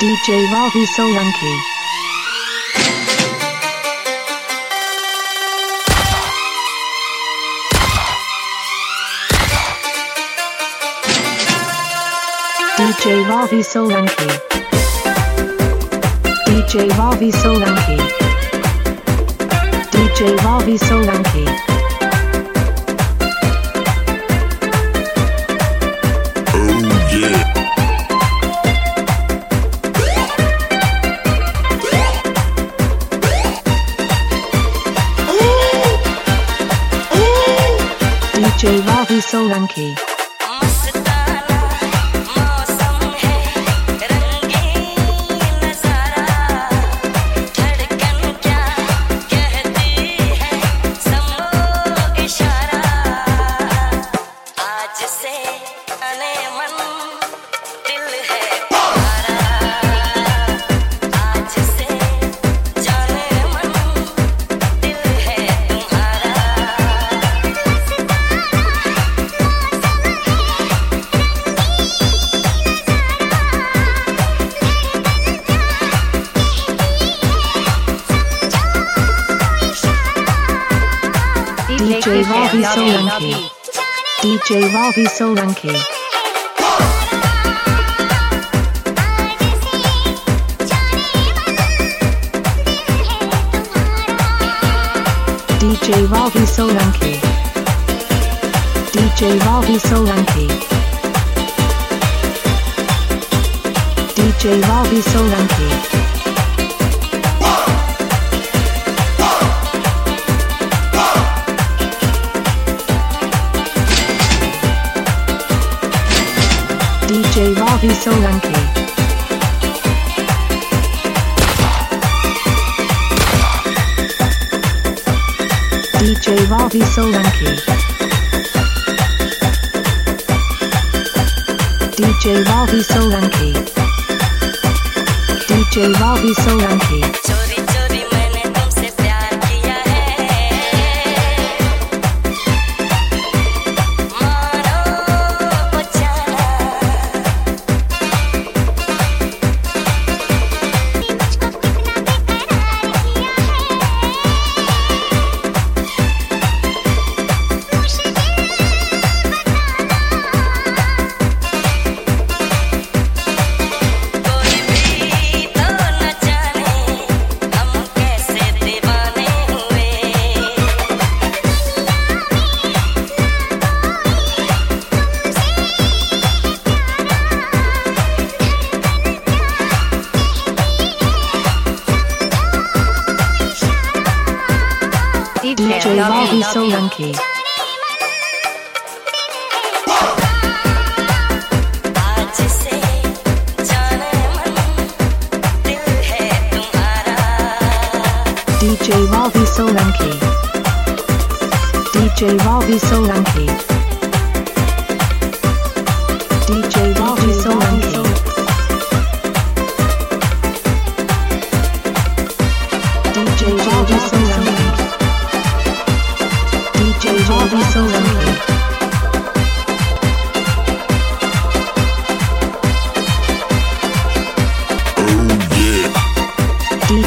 DJ Ravi Solanki. DJ Ravi Solanki. DJ Ravi Solanki. DJ Ravi Solanki. DJ Ravi Solanki. DJ Ravi Solanki. DJ Ravi Solanki. DJ Ravi Solanki. DJ Ravi Solanki. DJ Ravi Solanki. DJ Ravi Solanki. DJ Ravi Solanki. DJ Ravi Solanki. DJ Ravi Solanki. DJ Ravi Solanki. DJ Ravi Solanki. DJ Ravi Solanki. DJ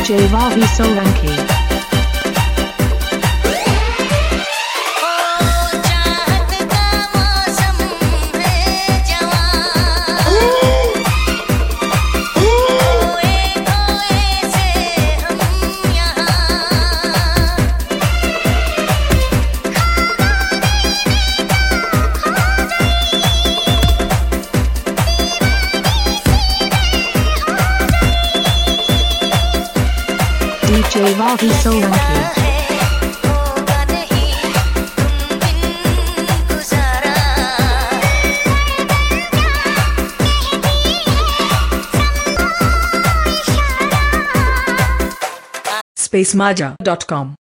DJ Ravi Solanki. DJ Ravi Solanki. spacemaja.com